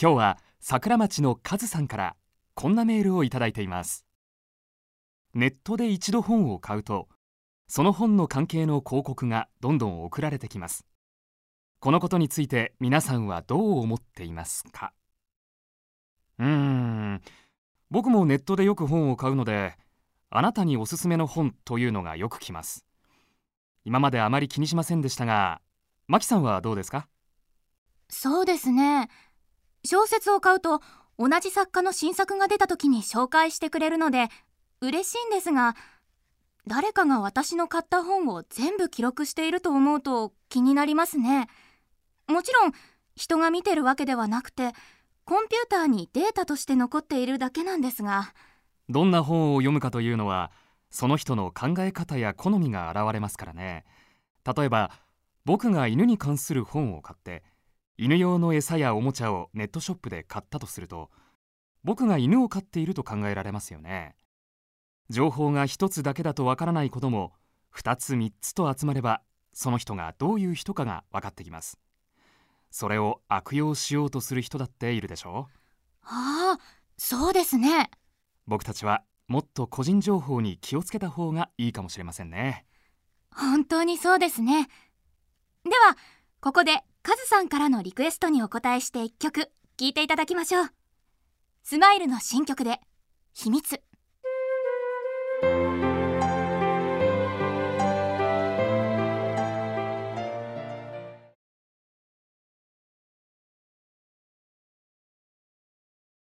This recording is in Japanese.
今日は桜町のカズさんからこんなメールをいただいています。ネットで一度本を買うとその本の関係の広告がどんどん送られてきます。このことについて皆さんはどう思っていますか？うーん。僕もネットでよく本を買うのであなたにおすすめの本というのがよく来ます。今まであまり気にしませんでしたがマキさんはどうですか？そうですね。小説を買うと同じ作家の新作が出た時に紹介してくれるので嬉しいんですが誰かが私の買った本を全部記録していると思うと気になりますね。もちろん人が見てるわけではなくてコンピューターにデータとして残っているだけなんですが。どんな本を読むかというのはその人の考え方や好みが現れますからね。例えば僕が犬に関する本を買って犬用の餌やおもちゃをネットショップで買ったとすると僕が犬を飼っていると考えられますよね。情報が一つだけだとわからないことも二つ三つと集まればその人がどういう人かが分かってきます。それを悪用しようとする人だっているでしょう。ああそうですね。僕たちはもっと個人情報に気をつけた方がいいかもしれませんね。本当にそうですね。ではここでカズさんからのリクエストにお答えして一曲聴いていただきましょう。スマイルの新曲で秘密。